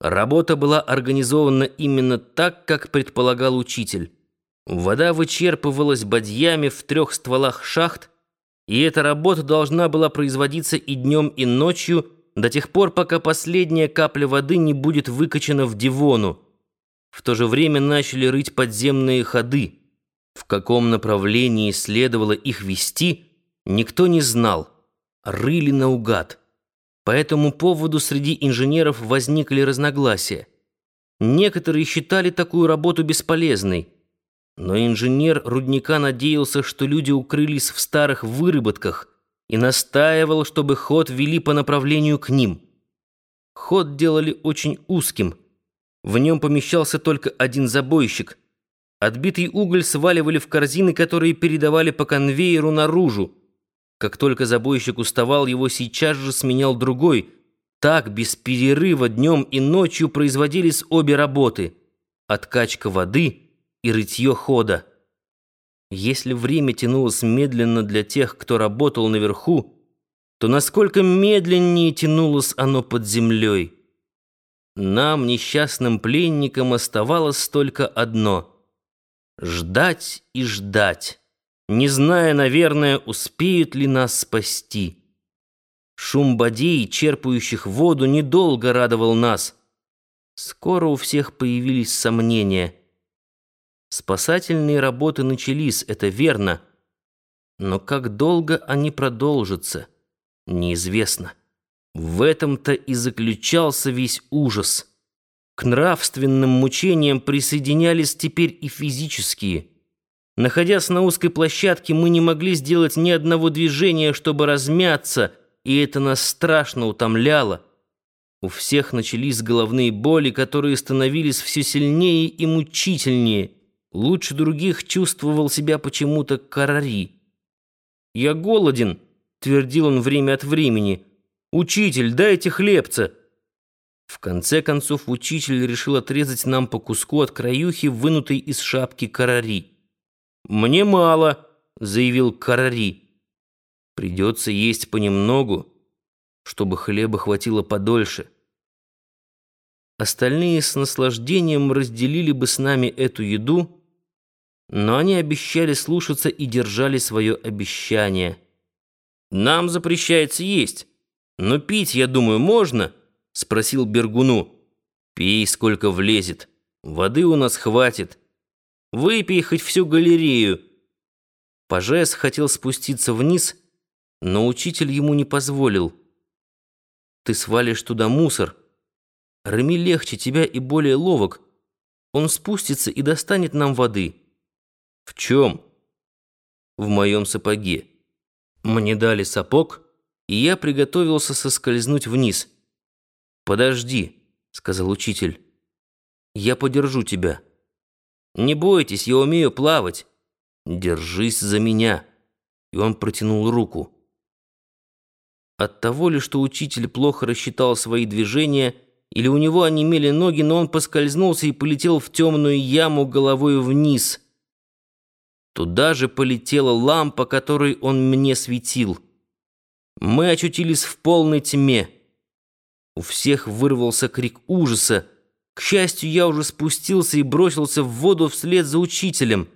Работа была организована именно так, как предполагал учитель. Вода вычерпывалась бадьями в трех стволах шахт, и эта работа должна была производиться и днем, и ночью, до тех пор, пока последняя капля воды не будет выкачана в Дивону. В то же время начали рыть подземные ходы. В каком направлении следовало их вести, никто не знал. Рыли наугад. По этому поводу среди инженеров возникли разногласия. Некоторые считали такую работу бесполезной. Но инженер рудника надеялся, что люди укрылись в старых выработках и настаивал, чтобы ход вели по направлению к ним. Ход делали очень узким. В нем помещался только один забойщик. Отбитый уголь сваливали в корзины, которые передавали по конвейеру наружу. Как только забойщик уставал, его сейчас же сменял другой. Так, без перерыва, днем и ночью производились обе работы — откачка воды и рытье хода. Если время тянулось медленно для тех, кто работал наверху, то насколько медленнее тянулось оно под землей. Нам, несчастным пленникам, оставалось только одно — ждать и ждать не зная, наверное, успеют ли нас спасти. Шум бодей, черпающих воду, недолго радовал нас. Скоро у всех появились сомнения. Спасательные работы начались, это верно. Но как долго они продолжатся, неизвестно. В этом-то и заключался весь ужас. К нравственным мучениям присоединялись теперь и физические – Находясь на узкой площадке, мы не могли сделать ни одного движения, чтобы размяться, и это нас страшно утомляло. У всех начались головные боли, которые становились все сильнее и мучительнее. Лучше других чувствовал себя почему-то Карари. «Я голоден», — твердил он время от времени. «Учитель, дайте хлебца». В конце концов учитель решил отрезать нам по куску от краюхи, вынутой из шапки Карари. «Мне мало», — заявил Карари. «Придется есть понемногу, чтобы хлеба хватило подольше». Остальные с наслаждением разделили бы с нами эту еду, но они обещали слушаться и держали свое обещание. «Нам запрещается есть, но пить, я думаю, можно?» — спросил Бергуну. «Пей, сколько влезет. Воды у нас хватит». Выпей хоть всю галерею». Пажес хотел спуститься вниз, но учитель ему не позволил. «Ты свалишь туда мусор. Реми легче тебя и более ловок. Он спустится и достанет нам воды». «В чем?» «В моем сапоге. Мне дали сапог, и я приготовился соскользнуть вниз». «Подожди», — сказал учитель. «Я подержу тебя». Не бойтесь, я умею плавать. Держись за меня. И он протянул руку. От того ли, что учитель плохо рассчитал свои движения, или у него онемели ноги, но он поскользнулся и полетел в темную яму головой вниз. Туда же полетела лампа, которой он мне светил. Мы очутились в полной тьме. У всех вырвался крик ужаса. К счастью, я уже спустился и бросился в воду вслед за учителем.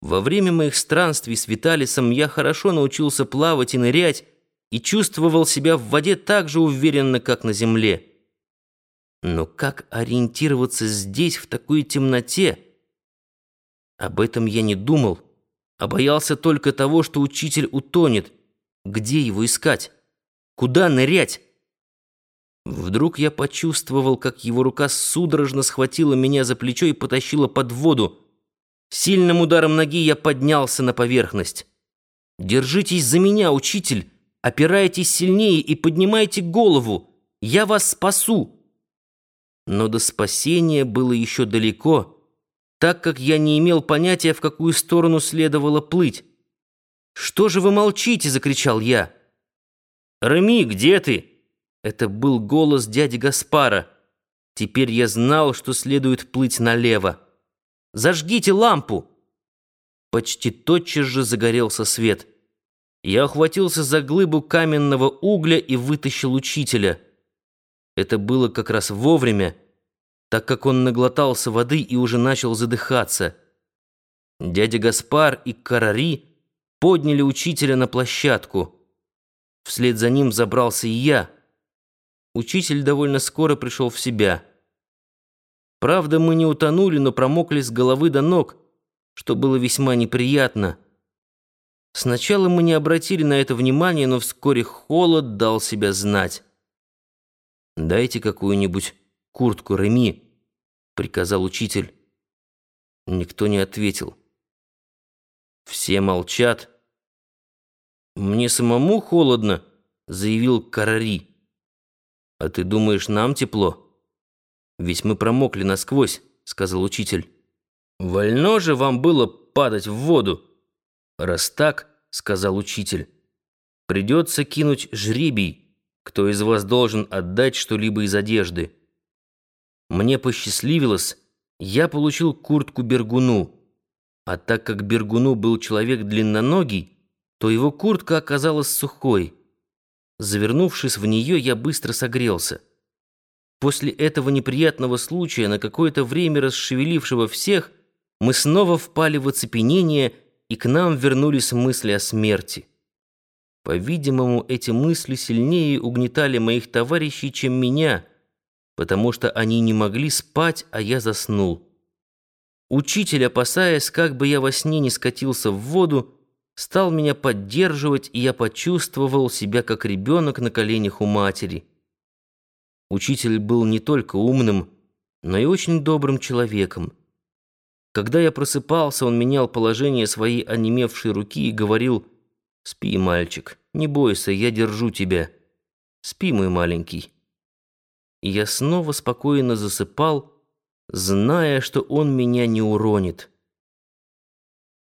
Во время моих странствий с Виталисом я хорошо научился плавать и нырять и чувствовал себя в воде так же уверенно, как на земле. Но как ориентироваться здесь, в такой темноте? Об этом я не думал, а боялся только того, что учитель утонет. Где его искать? Куда нырять? Вдруг я почувствовал, как его рука судорожно схватила меня за плечо и потащила под воду. Сильным ударом ноги я поднялся на поверхность. «Держитесь за меня, учитель! Опирайтесь сильнее и поднимайте голову! Я вас спасу!» Но до спасения было еще далеко, так как я не имел понятия, в какую сторону следовало плыть. «Что же вы молчите?» — закричал я. «Реми, где ты?» Это был голос дяди Гаспара. Теперь я знал, что следует плыть налево. «Зажгите лампу!» Почти тотчас же загорелся свет. Я охватился за глыбу каменного угля и вытащил учителя. Это было как раз вовремя, так как он наглотался воды и уже начал задыхаться. Дядя Гаспар и Карари подняли учителя на площадку. Вслед за ним забрался и я. Учитель довольно скоро пришел в себя. Правда, мы не утонули, но промокли с головы до ног, что было весьма неприятно. Сначала мы не обратили на это внимания, но вскоре холод дал себя знать. «Дайте какую-нибудь куртку Реми», — приказал учитель. Никто не ответил. Все молчат. «Мне самому холодно», — заявил Карари. «А ты думаешь, нам тепло?» «Ведь мы промокли насквозь», — сказал учитель. «Вольно же вам было падать в воду!» «Раз так, — сказал учитель, — придется кинуть жребий, кто из вас должен отдать что-либо из одежды. Мне посчастливилось, я получил куртку Бергуну, а так как Бергуну был человек длинноногий, то его куртка оказалась сухой. Завернувшись в нее, я быстро согрелся. После этого неприятного случая, на какое-то время расшевелившего всех, мы снова впали в оцепенение — и к нам вернулись мысли о смерти. По-видимому, эти мысли сильнее угнетали моих товарищей, чем меня, потому что они не могли спать, а я заснул. Учитель, опасаясь, как бы я во сне не скатился в воду, стал меня поддерживать, и я почувствовал себя как ребенок на коленях у матери. Учитель был не только умным, но и очень добрым человеком. Когда я просыпался, он менял положение своей онемевшей руки и говорил «Спи, мальчик, не бойся, я держу тебя. Спи, мой маленький». И я снова спокойно засыпал, зная, что он меня не уронит.